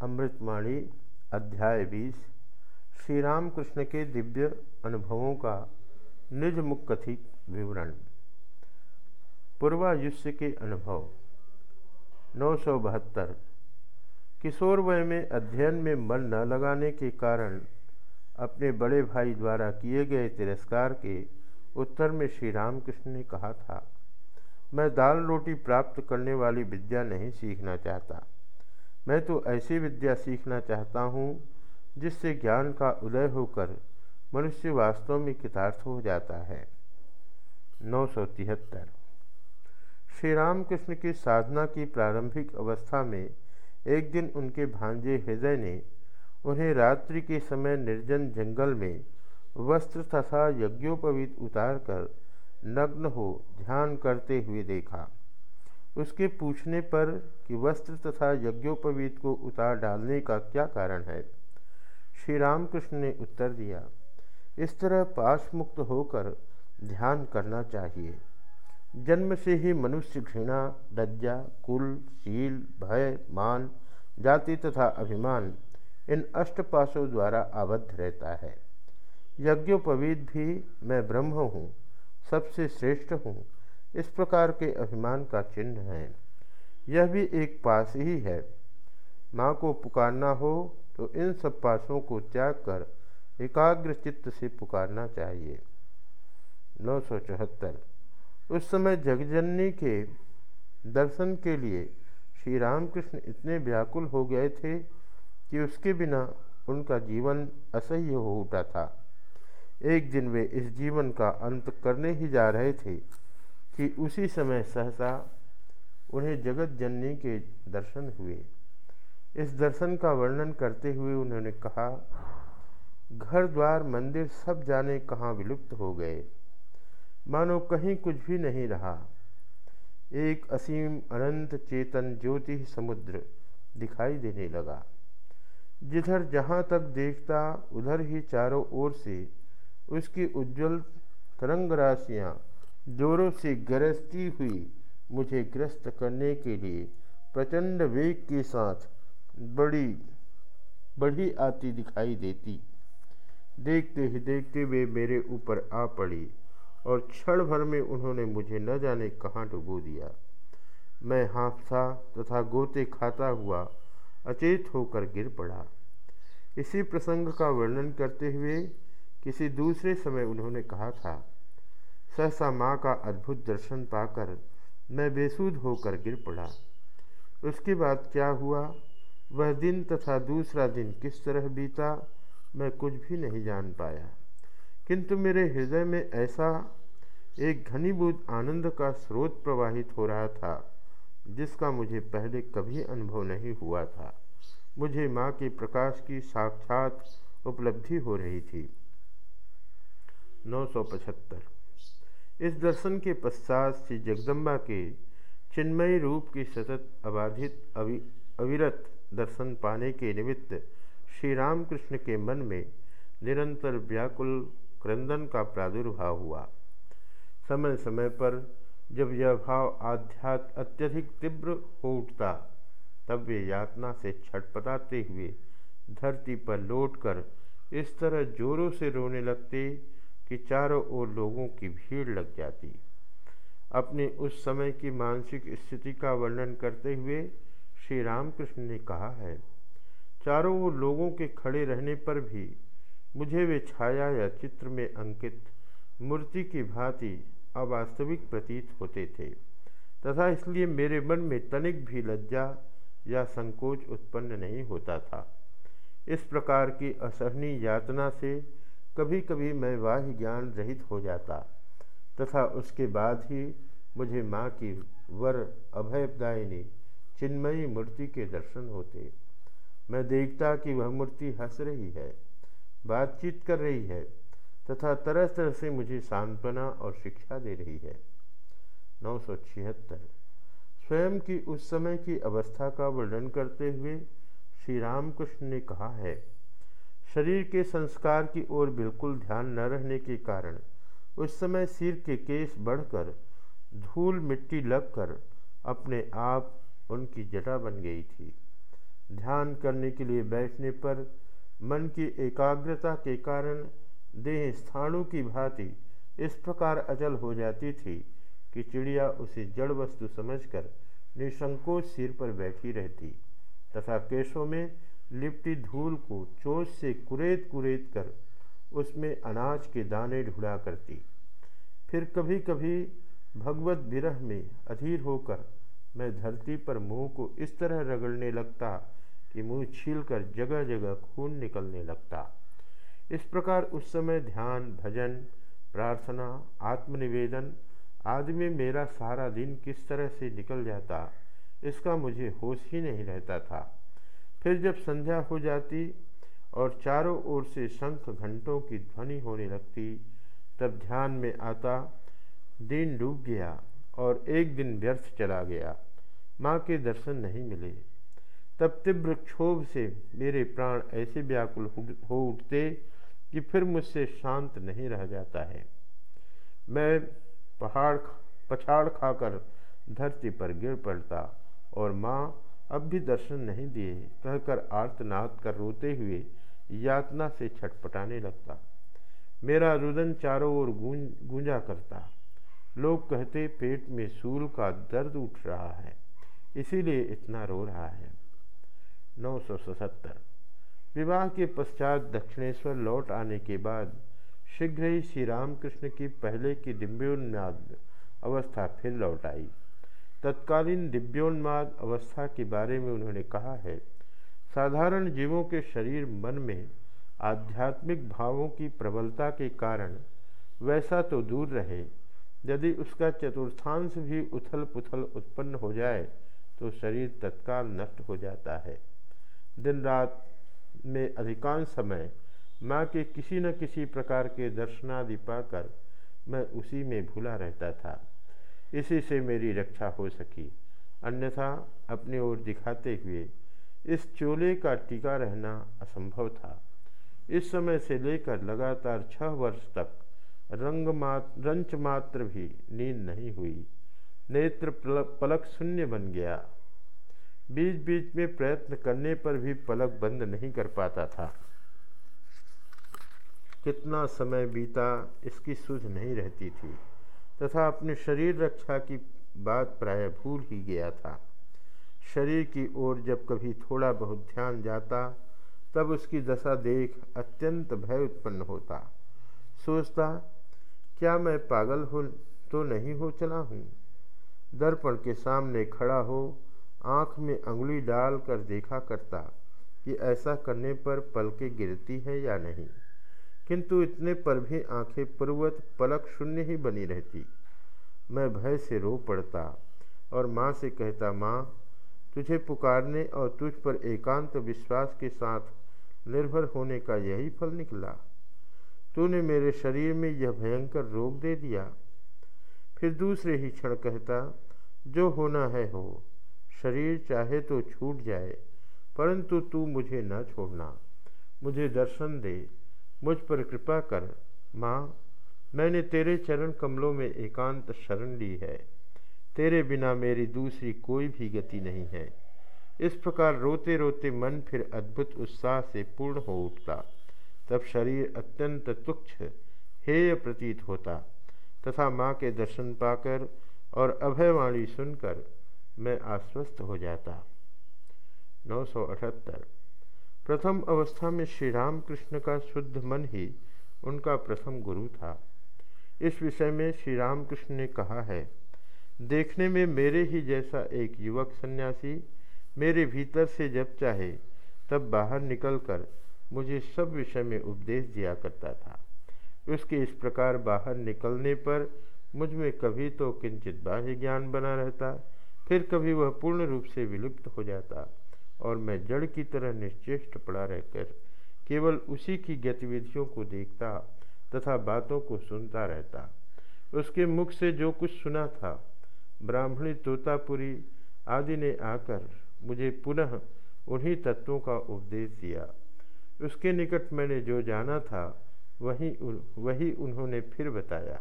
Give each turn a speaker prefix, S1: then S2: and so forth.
S1: अमृतमाणी, अध्याय बीस श्री रामकृष्ण के दिव्य अनुभवों का निज मुख कथित विवरण। पूर्वायुष्य के अनुभव, नौ सौ बहत्तर। किशोर वय में अध्ययन में मन न लगाने के कारण अपने बड़े भाई द्वारा किए गए तिरस्कार के उत्तर में श्री रामकृष्ण ने कहा था, मैं दाल रोटी प्राप्त करने वाली विद्या नहीं सीखना चाहता। मैं तो ऐसी विद्या सीखना चाहता हूँ, जिससे ज्ञान का उदय होकर मनुष्य वास्तव में कृतार्थ हो जाता है। नौ सौ तिहत्तर। श्री रामकृष्ण की साधना की प्रारंभिक अवस्था में एक दिन उनके भांजे हृदय ने उन्हें रात्रि के समय निर्जन जंगल में वस्त्र तथा यज्ञोपवीत उतार कर नग्न हो ध्यान करते हुए देखा। उसके पूछने पर कि वस्त्र तथा यज्ञोपवीत को उतार डालने का क्या कारण है? श्री रामकृष्ण ने उत्तर दिया, इस तरह पाश मुक्त होकर ध्यान करना चाहिए। जन्म से ही मनुष्य घृणा, लज्जा, कुल, शील, भय, मान, जाति तथा अभिमान इन अष्टपाशों द्वारा आबद्ध रहता है। यज्ञोपवीत भी मैं ब्रह्म हूँ, सबसे श्रेष्ठ हूँ इस प्रकार के अभिमान का चिन्ह है। यह भी एक पास ही है। माँ को पुकारना हो तो इन सब पासों को त्याग कर एकाग्र चित्त से पुकारना चाहिए। नौ सौ चौहत्तर। उस समय जगजननी के दर्शन के लिए श्री रामकृष्ण इतने व्याकुल हो गए थे कि उसके बिना उनका जीवन असह्य हो उठा था। एक दिन वे इस जीवन का अंत करने ही जा रहे थे। कि उसी समय सहसा उन्हें जगत जननी के दर्शन हुए। इस दर्शन का वर्णन करते हुए उन्होंने कहा, घर, द्वार, मंदिर सब जाने कहाँ विलुप्त हो गए। मानो कहीं कुछ भी नहीं रहा। एक असीम अनंत चेतन ज्योति समुद्र दिखाई देने लगा। जिधर जहाँ तक देखता, उधर ही चारों ओर से उसकी उज्जवल तरंग राशियाँ जोरों से गरजती हुई मुझे ग्रस्त करने के लिए प्रचंड वेग के साथ बड़ी, बढ़ी आती दिखाई देती। देखते ही देखते वे मेरे ऊपर आ पड़ी और क्षण भर में उन्होंने मुझे न जाने कहाँ डुबो दिया। मैं हाँफता तथा गोते खाता हुआ अचेत होकर गिर पड़ा। इसी प्रसंग का वर्णन करते हुए किसी दूसरे समय उन्होंने कहा था सहसा माँ का अद्भुत दर्शन पाकर मैं बेसुध होकर गिर पड़ा। उसके बाद क्या हुआ? वह दिन तथा दूसरा दिन किस तरह बीता, मैं कुछ भी नहीं जान पाया। किंतु मेरे हृदय में ऐसा एक घनीभूत आनंद का स्रोत प्रवाहित हो रहा था, जिसका मुझे पहले कभी अनुभव नहीं हुआ था। मुझे माँ के प्रकाश की साक्षात उपलब्धि हो रही थी। नौ सौ पचहत्तर इस दर्शन के पश्चात श्री जगदम्बा के चिन्मय रूप की सतत अबाधित अवि, अविरत दर्शन पाने के निमित्त श्री रामकृष्ण के मन में निरंतर व्याकुल क्रंदन का प्रादुर्भाव हुआ। समय समय पर जब यह भाव आध्यात्म अत्यधिक तीव्र हो उठता, तब वे यातना से छटपटाते हुए धरती पर लौटकर इस तरह जोरों से रोने लगते कि चारों ओर लोगों की भीड़ लग जाती। अपने उस समय की मानसिक स्थिति का वर्णन करते हुए श्री रामकृष्ण ने कहा है, चारों ओर लोगों के खड़े रहने पर भी मुझे वे छाया या चित्र में अंकित मूर्ति की भांति अवास्तविक प्रतीत होते थे, तथा इसलिए मेरे मन में तनिक भी लज्जा या संकोच उत्पन्न नहीं होता था। इस प्रकार की असहनीय यातना से कभी कभी मैं वाह्य ज्ञान रहित हो जाता, तथा उसके बाद ही मुझे माँ की वर अभयदायिनी चिन्मयी मूर्ति के दर्शन होते। मैं देखता कि वह मूर्ति हंस रही है, बातचीत कर रही है, तथा तरह तरह से मुझे सांत्वना और शिक्षा दे रही है। नौ सौ छिहत्तर। स्वयं की उस समय की अवस्था का वर्णन करते हुए श्री रामकृष्ण ने कहा है शरीर के संस्कार की ओर बिल्कुल ध्यान न रहने के कारण उस समय सिर के केस बढ़कर धूल मिट्टी लगकर अपने आप उनकी जटा बन गई थी। ध्यान करने के लिए बैठने पर मन की एकाग्रता के कारण देह स्थाणु की भांति इस प्रकार अचल हो जाती थी कि चिड़िया उसे जड़ वस्तु समझकर निसंकोच सिर पर बैठी रहती तथा केशों में लिपटी धूल को चोट से कुरेद कुरेद कर उसमें अनाज के दाने ढूंढा करती। फिर कभी कभी भगवत विरह में अधीर होकर मैं धरती पर मुँह को इस तरह रगड़ने लगता कि मुँह छील कर जगह जगह खून निकलने लगता। इस प्रकार उस समय ध्यान, भजन, प्रार्थना, आत्मनिवेदन आदि में मेरा सारा दिन किस तरह से निकल जाता, इसका मुझे होश ही नहीं रहता था। फिर जब संध्या हो जाती और चारों ओर से शंख घंटों की ध्वनि होने लगती, तब ध्यान में आता, दिन डूब गया और एक दिन व्यर्थ चला गया। माँ के दर्शन नहीं मिले। तब तीव्र क्षोभ से मेरे प्राण ऐसे व्याकुल हो उठते कि फिर मुझसे शांत नहीं रह जाता है। मैं पहाड़, पछाड़ खाकर धरती पर गिर पड़ता और माँ अब भी दर्शन नहीं दिए, कहकर आर्तनाद कर रोते हुए यातना से छटपटाने लगता। मेरा रुदन चारों ओर गूंज गूंजा करता। लोग कहते, पेट में सूल का दर्द उठ रहा है, इसीलिए इतना रो रहा है। नौ सौ सतहत्तर। विवाह के पश्चात दक्षिणेश्वर लौट आने के बाद शीघ्र ही श्री रामकृष्ण की पहले की दिव्योन्माद अवस्था फिर लौट आई। तत्कालीन दिव्योन्माद अवस्था के बारे में उन्होंने कहा है। साधारण जीवों के शरीर मन में आध्यात्मिक भावों की प्रबलता के कारण वैसा तो दूर रहे। यदि उसका चतुर्थांश भी उथल पुथल उत्पन्न हो जाए तो शरीर तत्काल नष्ट हो जाता है। दिन रात में अधिकांश समय माँ के किसी न किसी प्रकार के दर्शनादि पाकर मैं उसी में भूला रहता था। इसी से मेरी रक्षा हो सकी। अन्यथा अपनी ओर दिखाते हुए इस चोले का टीका रहना असंभव था। इस समय से लेकर लगातार छह वर्ष तक रंग मात्र रंच मात्र भी नींद नहीं हुई। नेत्र पलक शून्य बन गया। बीच बीच में प्रयत्न करने पर भी पलक बंद नहीं कर पाता था। कितना समय बीता इसकी सुध नहीं रहती थी। तथा अपने शरीर रक्षा की बात प्राय भूल ही गया था। शरीर की ओर जब कभी थोड़ा बहुत ध्यान जाता, तब उसकी दशा देख अत्यंत भय उत्पन्न होता। सोचता, क्या मैं पागल हो तो नहीं हो चला हूँ? दर्पण के सामने खड़ा हो, आँख में अंगुली डाल कर देखा करता कि ऐसा करने पर पलकें गिरती है या नहीं। किंतु इतने पर भी आँखें पूर्वत पलक शून्य ही बनी रहती। मैं भय से रो पड़ता और माँ से कहता, माँ, तुझे पुकारने और तुझ पर एकांत विश्वास के साथ निर्भर होने का यही फल निकला। तूने मेरे शरीर में यह भयंकर रोग दे दिया। फिर दूसरे ही क्षण कहता, जो होना है हो, शरीर चाहे तो छूट जाए, परंतु तू मुझे न छोड़ना, मुझे दर्शन दे। मुझ पर कृपा कर, माँ, मैंने तेरे चरण कमलों में एकांत शरण ली है। तेरे बिना मेरी दूसरी कोई भी गति नहीं है। इस प्रकार रोते रोते मन फिर अद्भुत उत्साह से पूर्ण हो उठता। तब शरीर अत्यंत तुच्छ, हेय प्रतीत होता। तथा माँ के दर्शन पाकर और अभयवाणी सुनकर मैं आश्वस्त हो जाता। नौ सौ अठहत्तर। प्रथम अवस्था में श्री राम कृष्ण का शुद्ध मन ही उनका प्रथम गुरु था। इस विषय में श्री राम कृष्ण ने कहा है, देखने में मेरे ही जैसा एक युवक सन्यासी मेरे भीतर से जब चाहे तब बाहर निकलकर मुझे सब विषय में उपदेश दिया करता था। उसके इस प्रकार बाहर निकलने पर मुझमें कभी तो किंचित बाह्य ज्ञान बना रहता, फिर कभी वह पूर्ण रूप से विलुप्त हो जाता। और मैं जड़ की तरह निश्चेष्ट पड़ा रहकर केवल उसी की गतिविधियों को देखता तथा बातों को सुनता रहता। उसके मुख से जो कुछ सुना था, ब्राह्मणी, तोतापुरी आदि ने आकर मुझे पुनः उन्हीं तत्वों का उपदेश दिया। उसके निकट मैंने जो जाना था, वही वही उन्होंने फिर बताया।